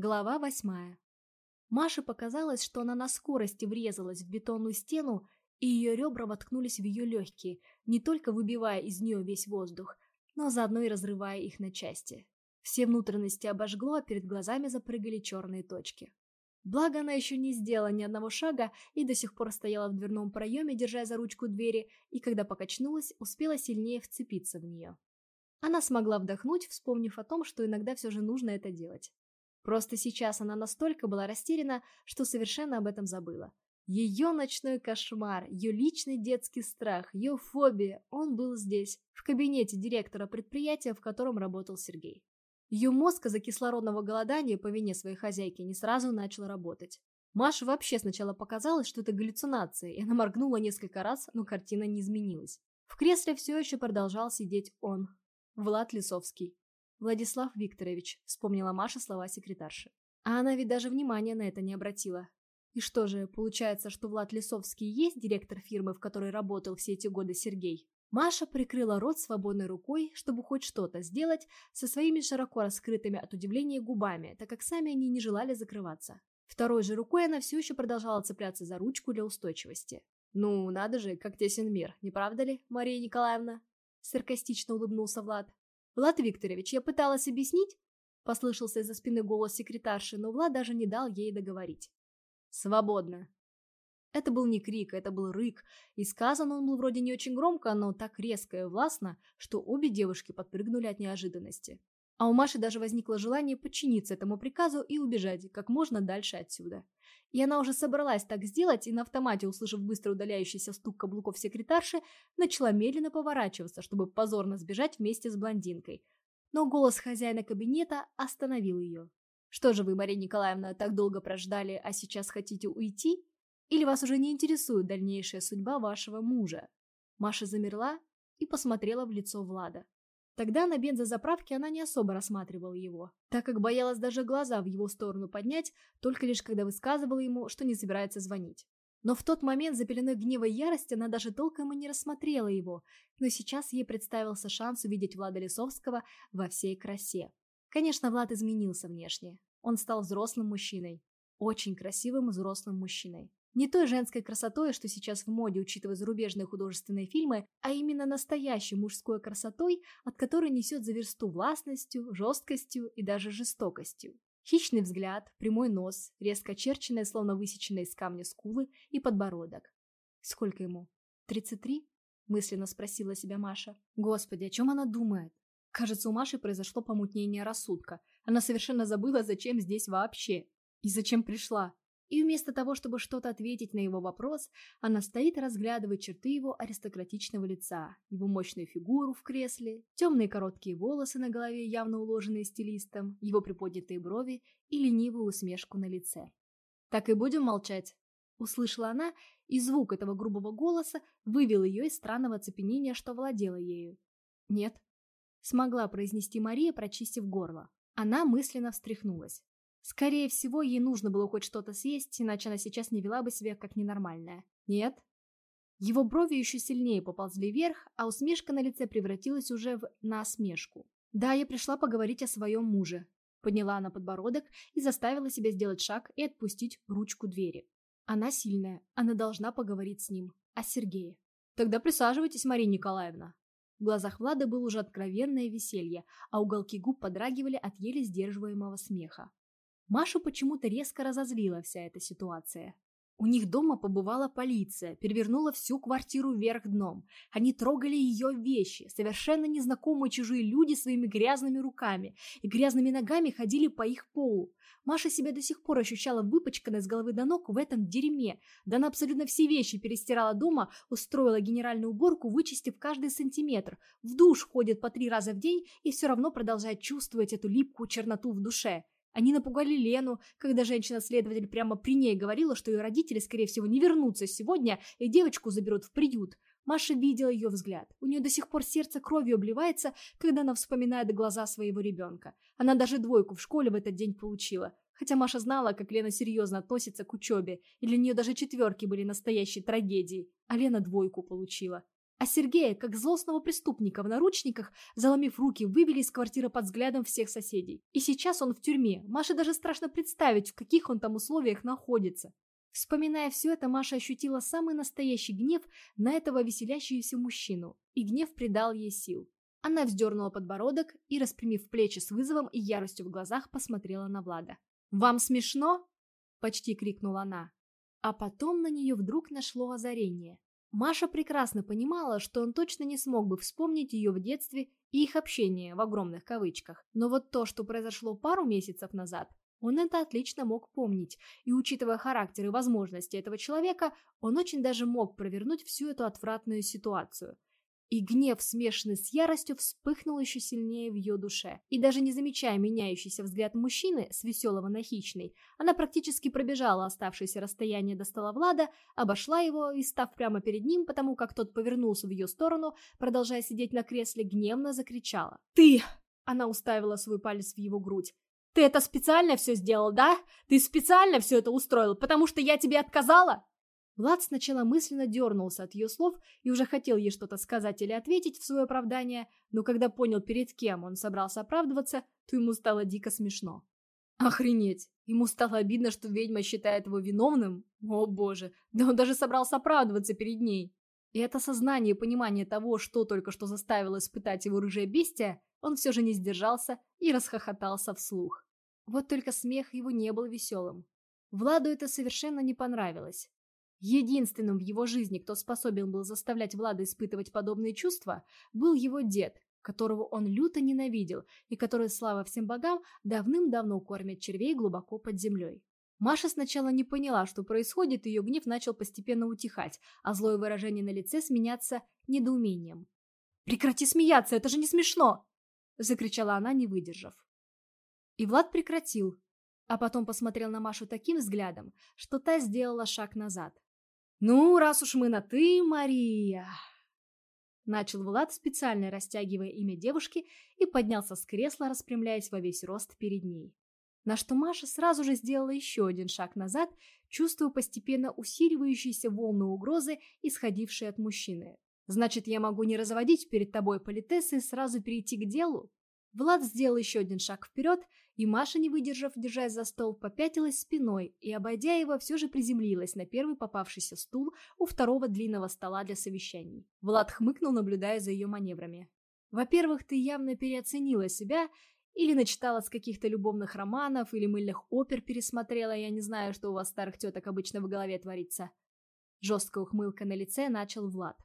Глава восьмая. Маше показалось, что она на скорости врезалась в бетонную стену, и ее ребра воткнулись в ее легкие, не только выбивая из нее весь воздух, но заодно и разрывая их на части. Все внутренности обожгло, а перед глазами запрыгали черные точки. Благо, она еще не сделала ни одного шага и до сих пор стояла в дверном проеме, держа за ручку двери, и когда покачнулась, успела сильнее вцепиться в нее. Она смогла вдохнуть, вспомнив о том, что иногда все же нужно это делать. Просто сейчас она настолько была растеряна, что совершенно об этом забыла. Ее ночной кошмар, ее личный детский страх, ее фобия, он был здесь, в кабинете директора предприятия, в котором работал Сергей. Ее мозг из-за кислородного голодания по вине своей хозяйки не сразу начал работать. Маше вообще сначала показалось, что это галлюцинация, и она моргнула несколько раз, но картина не изменилась. В кресле все еще продолжал сидеть он, Влад Лисовский. «Владислав Викторович», — вспомнила Маша слова секретарши. А она ведь даже внимания на это не обратила. И что же, получается, что Влад Лисовский есть директор фирмы, в которой работал все эти годы Сергей? Маша прикрыла рот свободной рукой, чтобы хоть что-то сделать, со своими широко раскрытыми от удивления губами, так как сами они не желали закрываться. Второй же рукой она все еще продолжала цепляться за ручку для устойчивости. «Ну, надо же, как тесен мир, не правда ли, Мария Николаевна?» Саркастично улыбнулся Влад. «Влад Викторович, я пыталась объяснить?» Послышался из-за спины голос секретарши, но Влад даже не дал ей договорить. «Свободно», это был не крик, это был рык, и сказан он был вроде не очень громко, но так резко и властно, что обе девушки подпрыгнули от неожиданности. А у Маши даже возникло желание подчиниться этому приказу и убежать как можно дальше отсюда. И она уже собралась так сделать, и на автомате, услышав быстро удаляющийся стук каблуков секретарши, начала медленно поворачиваться, чтобы позорно сбежать вместе с блондинкой. Но голос хозяина кабинета остановил ее. «Что же вы, Мария Николаевна, так долго прождали, а сейчас хотите уйти?» Или вас уже не интересует дальнейшая судьба вашего мужа?» Маша замерла и посмотрела в лицо Влада. Тогда на бензозаправке она не особо рассматривала его, так как боялась даже глаза в его сторону поднять, только лишь когда высказывала ему, что не собирается звонить. Но в тот момент за пеленой гнева и ярости она даже толком и не рассмотрела его, но сейчас ей представился шанс увидеть Влада Лисовского во всей красе. Конечно, Влад изменился внешне. Он стал взрослым мужчиной. Очень красивым взрослым мужчиной. Не той женской красотой, что сейчас в моде, учитывая зарубежные художественные фильмы, а именно настоящей мужской красотой, от которой несет за версту властностью, жесткостью и даже жестокостью. Хищный взгляд, прямой нос, резко очерченные, словно высеченные из камня скулы и подбородок. Сколько ему? Тридцать три? Мысленно спросила себя Маша. Господи, о чем она думает? Кажется, у Маши произошло помутнение рассудка. Она совершенно забыла, зачем здесь вообще. И зачем пришла. И вместо того, чтобы что-то ответить на его вопрос, она стоит и разглядывает черты его аристократичного лица, его мощную фигуру в кресле, темные короткие волосы на голове, явно уложенные стилистом, его приподнятые брови и ленивую усмешку на лице. «Так и будем молчать?» Услышала она, и звук этого грубого голоса вывел ее из странного оцепенения, что владело ею. «Нет», — смогла произнести Мария, прочистив горло. Она мысленно встряхнулась. Скорее всего, ей нужно было хоть что-то съесть, иначе она сейчас не вела бы себя как ненормальная. Нет? Его брови еще сильнее поползли вверх, а усмешка на лице превратилась уже в насмешку. «Да, я пришла поговорить о своем муже», — подняла она подбородок и заставила себя сделать шаг и отпустить ручку двери. Она сильная, она должна поговорить с ним, о Сергее. «Тогда присаживайтесь, Мария Николаевна». В глазах Влада было уже откровенное веселье, а уголки губ подрагивали от еле сдерживаемого смеха. Машу почему-то резко разозлила вся эта ситуация. У них дома побывала полиция, перевернула всю квартиру вверх дном. Они трогали ее вещи, совершенно незнакомые чужие люди своими грязными руками и грязными ногами ходили по их полу. Маша себя до сих пор ощущала выпачканной с головы до ног в этом дерьме. Да она абсолютно все вещи перестирала дома, устроила генеральную уборку, вычистив каждый сантиметр. В душ ходит по три раза в день и все равно продолжает чувствовать эту липкую черноту в душе. Они напугали Лену, когда женщина-следователь прямо при ней говорила, что ее родители, скорее всего, не вернутся сегодня и девочку заберут в приют. Маша видела ее взгляд. У нее до сих пор сердце кровью обливается, когда она вспоминает глаза своего ребенка. Она даже двойку в школе в этот день получила. Хотя Маша знала, как Лена серьезно относится к учебе, и для нее даже четверки были настоящей трагедией, а Лена двойку получила. А Сергея, как злостного преступника в наручниках, заломив руки, вывели из квартиры под взглядом всех соседей. И сейчас он в тюрьме. Маше даже страшно представить, в каких он там условиях находится. Вспоминая все это, Маша ощутила самый настоящий гнев на этого веселящегося мужчину, и гнев придал ей сил. Она вздернула подбородок и, распрямив плечи с вызовом и яростью в глазах, посмотрела на Влада. «Вам смешно?» – почти крикнула она. А потом на нее вдруг нашло озарение. Маша прекрасно понимала, что он точно не смог бы вспомнить ее в детстве и их общение в огромных кавычках. Но вот то, что произошло пару месяцев назад, он это отлично мог помнить, и учитывая характер и возможности этого человека, он очень даже мог провернуть всю эту отвратную ситуацию. И гнев, смешанный с яростью, вспыхнул еще сильнее в ее душе. И даже не замечая меняющийся взгляд мужчины с веселого на хищный, она практически пробежала оставшееся расстояние до стола Влада, обошла его и, став прямо перед ним, потому как тот повернулся в ее сторону, продолжая сидеть на кресле, гневно закричала. «Ты!» Она уставила свой палец в его грудь. «Ты это специально все сделал, да? Ты специально все это устроил, потому что я тебе отказала?» Влад сначала мысленно дернулся от ее слов и уже хотел ей что-то сказать или ответить в свое оправдание, но когда понял, перед кем он собрался оправдываться, то ему стало дико смешно. Охренеть! Ему стало обидно, что ведьма считает его виновным? О боже, да он даже собрался оправдываться перед ней. И это сознание и понимание того, что только что заставило испытать его рыжее бестия, он все же не сдержался и расхохотался вслух. Вот только смех его не был веселым. Владу это совершенно не понравилось. Единственным в его жизни, кто способен был заставлять Влада испытывать подобные чувства, был его дед, которого он люто ненавидел и который, слава всем богам, давным-давно кормит червей глубоко под землей. Маша сначала не поняла, что происходит, ее гнев начал постепенно утихать, а злое выражение на лице сменяться недоумением. «Прекрати смеяться, это же не смешно!» – закричала она, не выдержав. И Влад прекратил, а потом посмотрел на Машу таким взглядом, что та сделала шаг назад. «Ну, раз уж мы на «ты», Мария...» Начал Влад, специально растягивая имя девушки, и поднялся с кресла, распрямляясь во весь рост перед ней. На что Маша сразу же сделала еще один шаг назад, чувствуя постепенно усиливающиеся волны угрозы, исходившие от мужчины. «Значит, я могу не разводить перед тобой политессы и сразу перейти к делу?» Влад сделал еще один шаг вперед, и Маша, не выдержав, держась за стол, попятилась спиной и, обойдя его, все же приземлилась на первый попавшийся стул у второго длинного стола для совещаний. Влад хмыкнул, наблюдая за ее маневрами. «Во-первых, ты явно переоценила себя или начитала с каких-то любовных романов, или мыльных опер пересмотрела, я не знаю, что у вас старых теток обычно в голове творится». Жесткая ухмылка на лице начал Влад.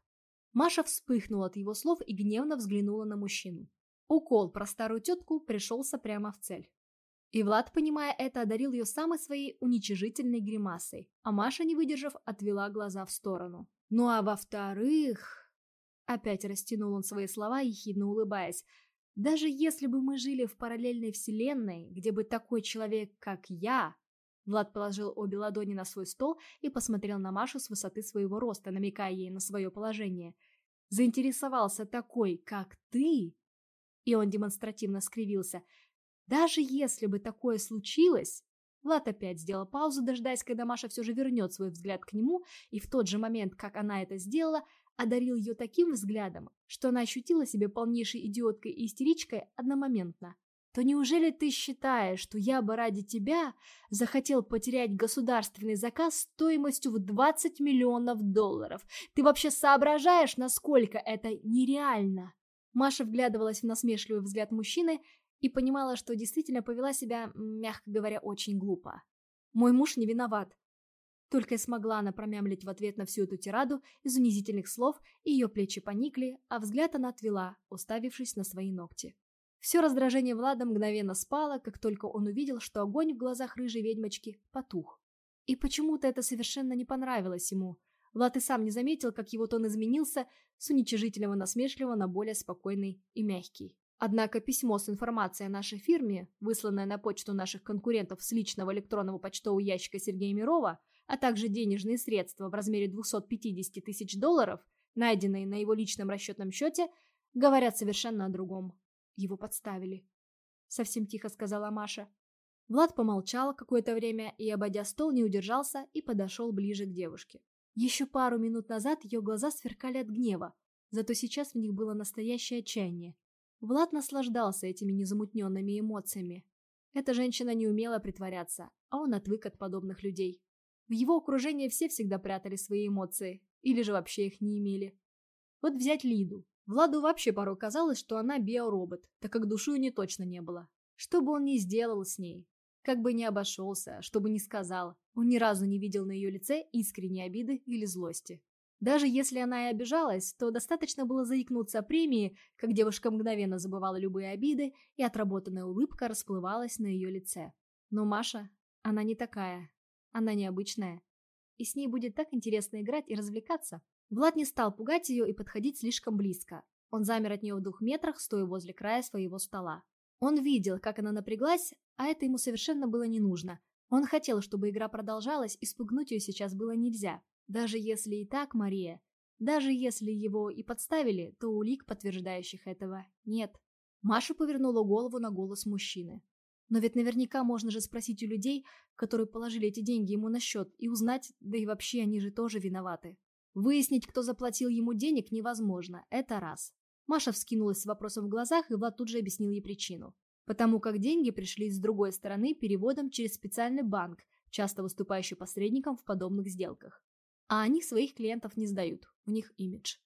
Маша вспыхнула от его слов и гневно взглянула на мужчину. Укол про старую тетку пришелся прямо в цель. И Влад, понимая это, одарил ее самой своей уничижительной гримасой, а Маша, не выдержав, отвела глаза в сторону. Ну а во-вторых... Опять растянул он свои слова, ехидно улыбаясь. Даже если бы мы жили в параллельной вселенной, где бы такой человек, как я... Влад положил обе ладони на свой стол и посмотрел на Машу с высоты своего роста, намекая ей на свое положение. Заинтересовался такой, как ты, и он демонстративно скривился. Даже если бы такое случилось... Влад опять сделал паузу, дожидаясь, когда Маша все же вернет свой взгляд к нему, и в тот же момент, как она это сделала, одарил ее таким взглядом, что она ощутила себя полнейшей идиоткой и истеричкой одномоментно. То неужели ты считаешь, что я бы ради тебя захотел потерять государственный заказ стоимостью в 20 миллионов долларов? Ты вообще соображаешь, насколько это нереально? Маша вглядывалась в насмешливый взгляд мужчины и понимала, что действительно повела себя, мягко говоря, очень глупо. «Мой муж не виноват». Только и смогла она промямлить в ответ на всю эту тираду из унизительных слов, и ее плечи поникли, а взгляд она отвела, уставившись на свои ногти. Все раздражение Влада мгновенно спало, как только он увидел, что огонь в глазах рыжей ведьмочки потух. И почему-то это совершенно не понравилось ему – Влад и сам не заметил, как его тон изменился с уничижительного насмешливого на более спокойный и мягкий. Однако письмо с информацией о нашей фирме, высланное на почту наших конкурентов с личного электронного почтового ящика Сергея Мирова, а также денежные средства в размере 250 тысяч долларов, найденные на его личном расчетном счете, говорят совершенно о другом. Его подставили. Совсем тихо сказала Маша. Влад помолчал какое-то время и, обойдя стол, не удержался и подошел ближе к девушке. Еще пару минут назад ее глаза сверкали от гнева. зато сейчас в них было настоящее отчаяние. Влад наслаждался этими незамутненными эмоциями. Эта женщина не умела притворяться, а он отвык от подобных людей. В его окружении все всегда прятали свои эмоции, или же вообще их не имели. Вот взять Лиду. Владу вообще порой казалось, что она биоробот, так как души у нее точно не было. Что бы он ни сделал с ней, как бы ни обошелся, что бы ни сказал, он ни разу не видел на ее лице искренней обиды или злости. Даже если она и обижалась, то достаточно было заикнуться о премии, как девушка мгновенно забывала любые обиды, и отработанная улыбка расплывалась на ее лице. Но Маша, она не такая. Она необычная. И с ней будет так интересно играть и развлекаться. Влад не стал пугать ее и подходить слишком близко. Он замер от нее в двух метрах, стоя возле края своего стола. Он видел, как она напряглась, а это ему совершенно было не нужно. Он хотел, чтобы игра продолжалась, и спугнуть ее сейчас было нельзя. Даже если и так, Мария, даже если его и подставили, то улик, подтверждающих этого, нет. Маша повернула голову на голос мужчины. Но ведь наверняка можно же спросить у людей, которые положили эти деньги ему на счет, и узнать, да и вообще они же тоже виноваты. Выяснить, кто заплатил ему денег, невозможно, это раз. Маша вскинулась с вопросом в глазах, и Влад тут же объяснил ей причину. Потому как деньги пришли с другой стороны переводом через специальный банк, часто выступающий посредником в подобных сделках. А они своих клиентов не сдают, у них имидж.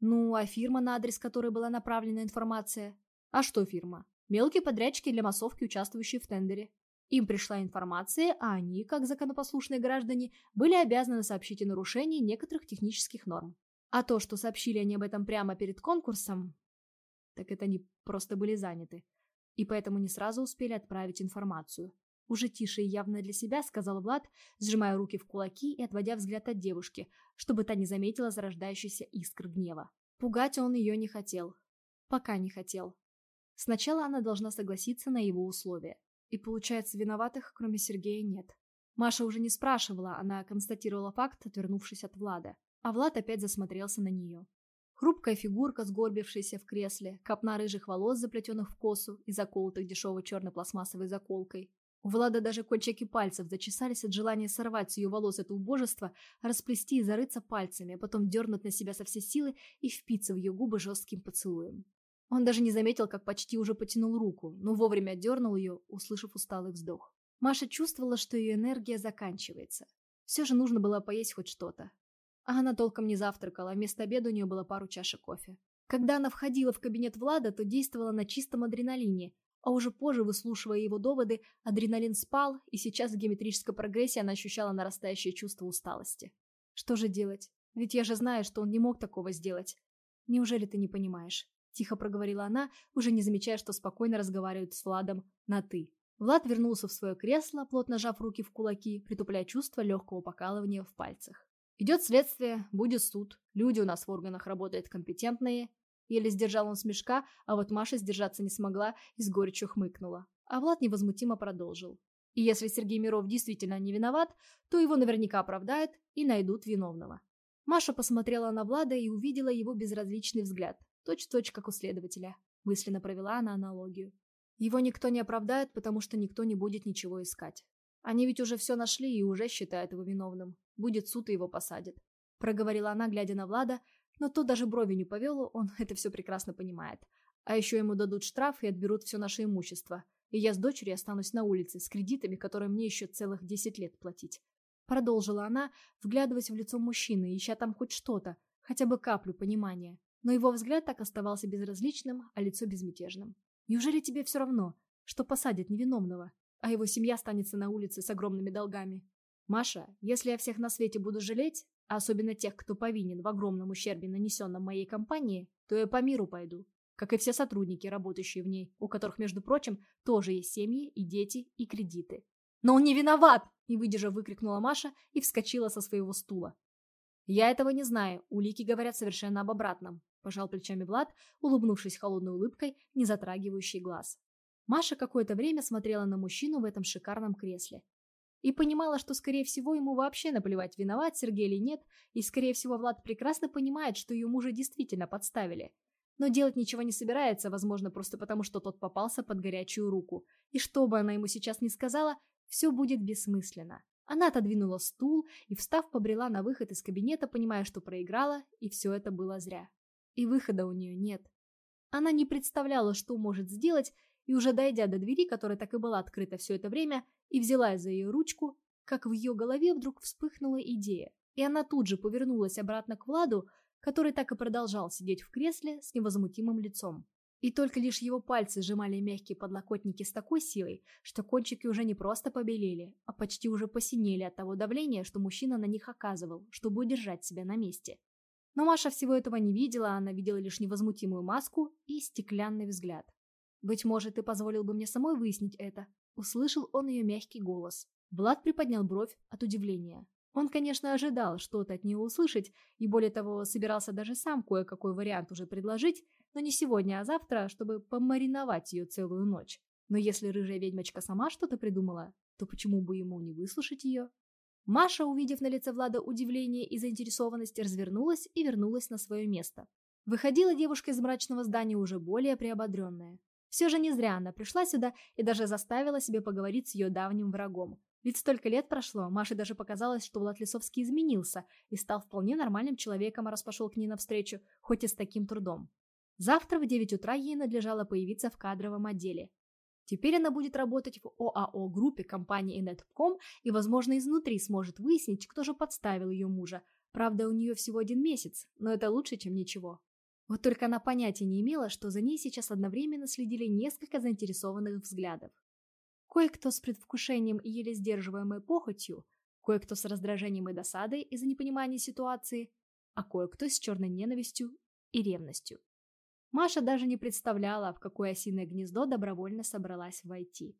Ну, а фирма, на адрес которой была направлена информация? А что фирма? Мелкие подрядчики для массовки, участвующие в тендере. Им пришла информация, а они, как законопослушные граждане, были обязаны сообщить о нарушении некоторых технических норм. А то, что сообщили они об этом прямо перед конкурсом, так это они просто были заняты. И поэтому не сразу успели отправить информацию. Уже тише и явно для себя, сказал Влад, сжимая руки в кулаки и отводя взгляд от девушки, чтобы та не заметила зарождающийся искр гнева. Пугать он ее не хотел. Пока не хотел. Сначала она должна согласиться на его условия. И получается, виноватых, кроме Сергея, нет. Маша уже не спрашивала, она констатировала факт, отвернувшись от Влада. А Влад опять засмотрелся на нее. Хрупкая фигурка, сгорбившаяся в кресле, копна рыжих волос, заплетенных в косу и заколотых дешевой черной пластмассовой заколкой, у Влада даже кончики пальцев зачесались от желания сорвать с ее волос это убожество, расплести и зарыться пальцами, а потом дернуть на себя со всей силы и впиться в ее губы жестким поцелуем. Он даже не заметил, как почти уже потянул руку, но вовремя дернул ее, услышав усталый вздох. Маша чувствовала, что ее энергия заканчивается. Все же нужно было поесть хоть что-то. А она толком не завтракала, а вместо обеда у нее было пару чашек кофе. Когда она входила в кабинет Влада, то действовала на чистом адреналине, а уже позже, выслушивая его доводы, адреналин спал, и сейчас в геометрической прогрессии она ощущала нарастающее чувство усталости. Что же делать? Ведь я же знаю, что он не мог такого сделать. Неужели ты не понимаешь? Тихо проговорила она, уже не замечая, что спокойно разговаривает с Владом на «ты». Влад вернулся в свое кресло, плотно сжав руки в кулаки, притупляя чувство легкого покалывания в пальцах. Идет следствие, будет суд, люди у нас в органах работают компетентные, Еле сдержал он смешка, а вот Маша сдержаться не смогла и с горечью хмыкнула. А Влад невозмутимо продолжил. И если Сергей Миров действительно не виноват, то его наверняка оправдают и найдут виновного. Маша посмотрела на Влада и увидела его безразличный взгляд, точь-в-точь, -точь, как у следователя. Мысленно провела она аналогию. Его никто не оправдает, потому что никто не будет ничего искать. Они ведь уже все нашли и уже считают его виновным. Будет суд и его посадят. Проговорила она, глядя на Влада, но тот даже брови не повел, он это все прекрасно понимает. А еще ему дадут штраф и отберут все наше имущество. И я с дочерью останусь на улице, с кредитами, которые мне еще целых 10 лет платить. Продолжила она, вглядываясь в лицо мужчины, ища там хоть что-то, хотя бы каплю понимания. Но его взгляд так оставался безразличным, а лицо безмятежным. Неужели тебе все равно, что посадят невиновного, а его семья останется на улице с огромными долгами? Маша, если я всех на свете буду жалеть, а особенно тех, кто повинен в огромном ущербе, нанесенном моей компании, то я по миру пойду, как и все сотрудники, работающие в ней, у которых, между прочим, тоже есть семьи и дети и кредиты. «Но он не виноват!» – не выдержав, выкрикнула Маша и вскочила со своего стула. «Я этого не знаю, улики говорят совершенно об обратном», – пожал плечами Влад, улыбнувшись холодной улыбкой, не затрагивающей глаз. Маша какое-то время смотрела на мужчину в этом шикарном кресле, и понимала, что, скорее всего, ему вообще наплевать, виноват Сергей или нет, и, скорее всего, Влад прекрасно понимает, что ее мужа действительно подставили. Но делать ничего не собирается, возможно, просто потому, что тот попался под горячую руку. И что бы она ему сейчас ни сказала, все будет бессмысленно. Она отодвинула стул и, встав, побрела на выход из кабинета, понимая, что проиграла, и все это было зря. и выхода у нее нет. Она не представляла, что может сделать, и уже дойдя до двери, которая так и была открыта все это время, и взяла за ее ручку, как в ее голове вдруг вспыхнула идея, и она тут же повернулась обратно к Владу, который так и продолжал сидеть в кресле с невозмутимым лицом. И только лишь его пальцы сжимали мягкие подлокотники с такой силой, что кончики уже не просто побелели, а почти уже посинели от того давления, что мужчина на них оказывал, чтобы удержать себя на месте. Но Маша всего этого не видела, она видела лишь невозмутимую маску и стеклянный взгляд. «Быть может, ты позволил бы мне самой выяснить это?» Услышал он ее мягкий голос. Влад приподнял бровь от удивления. Он, конечно, ожидал что-то от нее услышать, и более того, собирался даже сам кое-какой вариант уже предложить, но не сегодня, а завтра, чтобы помариновать ее целую ночь. Но если рыжая ведьмочка сама что-то придумала, то почему бы ему не выслушать ее? Маша, увидев на лице Влада удивление и заинтересованность, развернулась и вернулась на свое место. Выходила девушка из мрачного здания уже более приободренная. Все же не зря она пришла сюда и даже заставила себе поговорить с ее давним врагом. Ведь столько лет прошло, Маше даже показалось, что Влад Лисовский изменился и стал вполне нормальным человеком, раз пошел к ней навстречу, хоть и с таким трудом. Завтра в 9 утра ей надлежало появиться в кадровом отделе. Теперь она будет работать в ОАО-группе компании Netcom и, возможно, изнутри сможет выяснить, кто же подставил ее мужа. Правда, у нее всего один месяц, но это лучше, чем ничего. Вот только она понятия не имела, что за ней сейчас одновременно следили несколько заинтересованных взглядов. Кое-кто с предвкушением и еле сдерживаемой похотью, кое-кто с раздражением и досадой из-за непонимания ситуации, а кое-кто с черной ненавистью и ревностью. Маша даже не представляла, в какое осиное гнездо добровольно собралась войти.